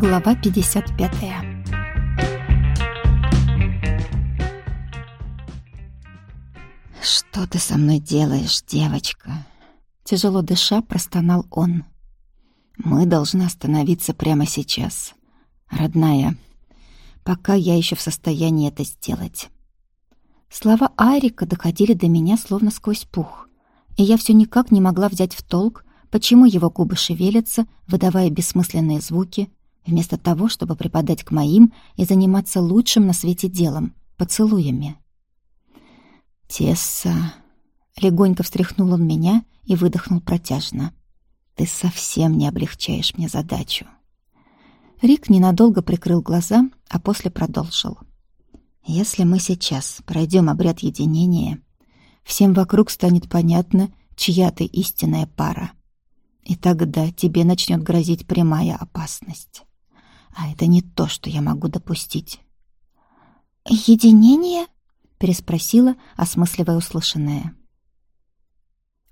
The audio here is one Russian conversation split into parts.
Глава 55 «Что ты со мной делаешь, девочка?» Тяжело дыша, простонал он. «Мы должны остановиться прямо сейчас. Родная, пока я еще в состоянии это сделать». Слова Айрика доходили до меня словно сквозь пух, и я все никак не могла взять в толк, почему его губы шевелятся, выдавая бессмысленные звуки, вместо того, чтобы припадать к моим и заниматься лучшим на свете делом — поцелуями. «Тесса...» — легонько встряхнул он меня и выдохнул протяжно. «Ты совсем не облегчаешь мне задачу». Рик ненадолго прикрыл глаза, а после продолжил. «Если мы сейчас пройдем обряд единения, всем вокруг станет понятно, чья ты истинная пара. И тогда тебе начнет грозить прямая опасность. А это не то, что я могу допустить». «Единение?» — переспросила, осмысливая услышанное.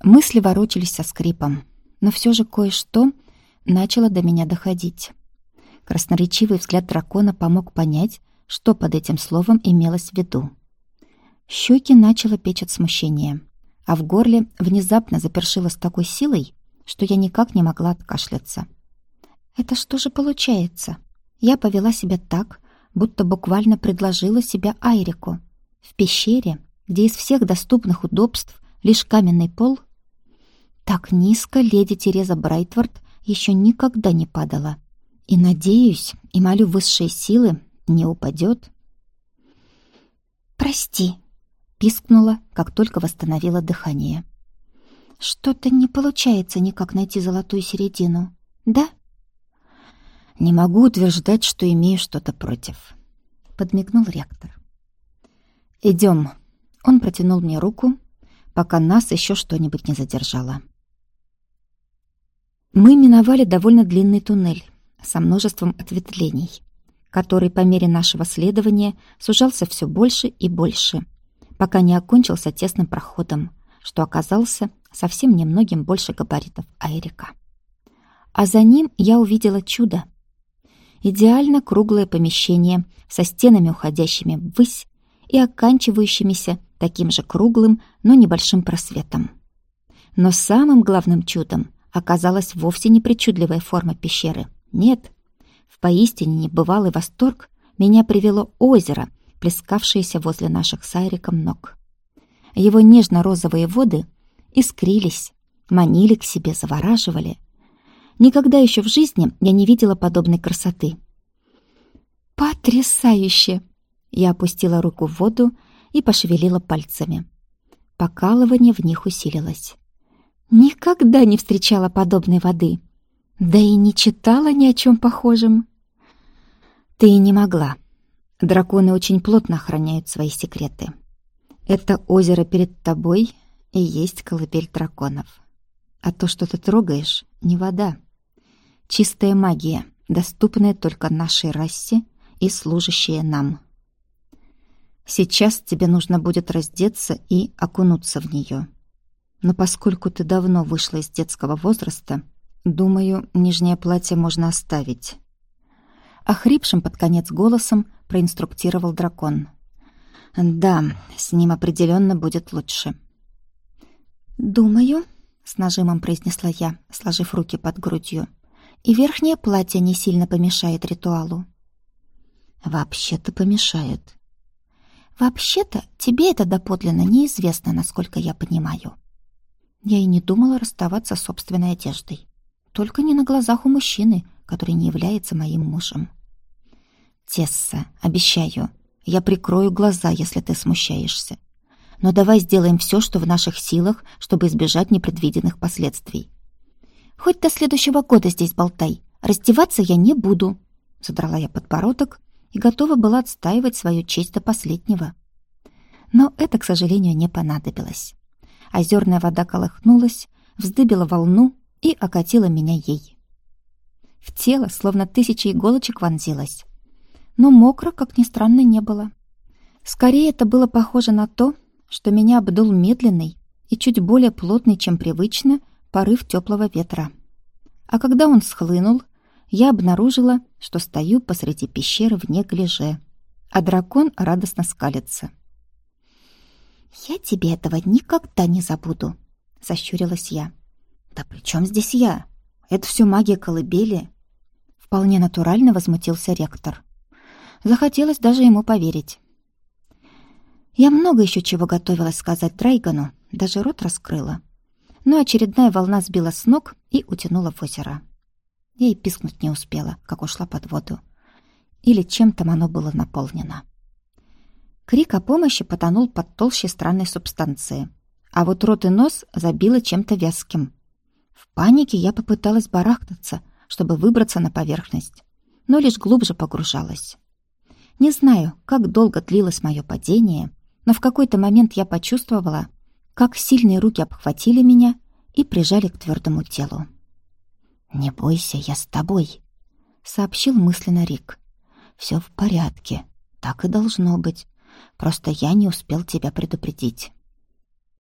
Мысли ворочались со скрипом, но все же кое-что начало до меня доходить. Красноречивый взгляд дракона помог понять, что под этим словом имелось в виду. Щеки начало печь от смущения, а в горле внезапно запершило с такой силой, что я никак не могла откашляться. Это что же получается? Я повела себя так, будто буквально предложила себя Айрику. В пещере, где из всех доступных удобств лишь каменный пол, так низко леди Тереза Брайтвард еще никогда не падала. И надеюсь, и молю высшие силы, не упадет. «Прости», — пискнула, как только восстановила дыхание. «Что-то не получается никак найти золотую середину, да?» «Не могу утверждать, что имею что-то против», — подмигнул ректор. «Идем». Он протянул мне руку, пока нас еще что-нибудь не задержало. Мы миновали довольно длинный туннель со множеством ответвлений, который по мере нашего следования сужался все больше и больше, пока не окончился тесным проходом, что оказался совсем немногим больше габаритов Айрика. А за ним я увидела чудо. Идеально круглое помещение со стенами, уходящими ввысь и оканчивающимися таким же круглым, но небольшим просветом. Но самым главным чудом оказалась вовсе не причудливая форма пещеры. Нет, в поистине небывалый восторг меня привело озеро, плескавшееся возле наших с Айриком ног. Его нежно-розовые воды искрились, манили к себе, завораживали. Никогда еще в жизни я не видела подобной красоты. «Потрясающе!» Я опустила руку в воду и пошевелила пальцами. Покалывание в них усилилось. Никогда не встречала подобной воды. Да и не читала ни о чем похожем. Ты и не могла. Драконы очень плотно охраняют свои секреты. Это озеро перед тобой и есть колыбель драконов. А то, что ты трогаешь, не вода. Чистая магия, доступная только нашей расе и служащая нам. Сейчас тебе нужно будет раздеться и окунуться в нее. Но поскольку ты давно вышла из детского возраста, думаю, нижнее платье можно оставить. Охрипшим под конец голосом проинструктировал дракон. Да, с ним определенно будет лучше. Думаю, с нажимом произнесла я, сложив руки под грудью. И верхнее платье не сильно помешает ритуалу. Вообще-то помешает. Вообще-то тебе это доподлинно неизвестно, насколько я понимаю. Я и не думала расставаться с собственной одеждой. Только не на глазах у мужчины, который не является моим мужем. Тесса, обещаю, я прикрою глаза, если ты смущаешься. Но давай сделаем все, что в наших силах, чтобы избежать непредвиденных последствий. Хоть до следующего года здесь болтай. Раздеваться я не буду. Задрала я подбородок и готова была отстаивать свою честь до последнего. Но это, к сожалению, не понадобилось. Озерная вода колыхнулась, вздыбила волну и окатила меня ей. В тело словно тысяча иголочек вонзилась. Но мокро, как ни странно, не было. Скорее, это было похоже на то, что меня обдул медленный и чуть более плотный, чем привычно, порыв теплого ветра. А когда он схлынул, я обнаружила, что стою посреди пещеры в неглиже, а дракон радостно скалится. «Я тебе этого никогда не забуду», — сощурилась я. «Да при чем здесь я? Это все магия колыбели». Вполне натурально возмутился ректор. Захотелось даже ему поверить. Я много еще чего готовилась сказать Драйгану, даже рот раскрыла. Но очередная волна сбила с ног и утянула в озеро. Я и пискнуть не успела, как ушла под воду. Или чем там оно было наполнено. Крик о помощи потонул под толщей странной субстанции. А вот рот и нос забило чем-то вязким. В панике я попыталась барахтаться, чтобы выбраться на поверхность, но лишь глубже погружалась. Не знаю, как долго длилось мое падение, но в какой-то момент я почувствовала, как сильные руки обхватили меня и прижали к твердому телу. «Не бойся, я с тобой», — сообщил мысленно Рик. «Все в порядке, так и должно быть. Просто я не успел тебя предупредить».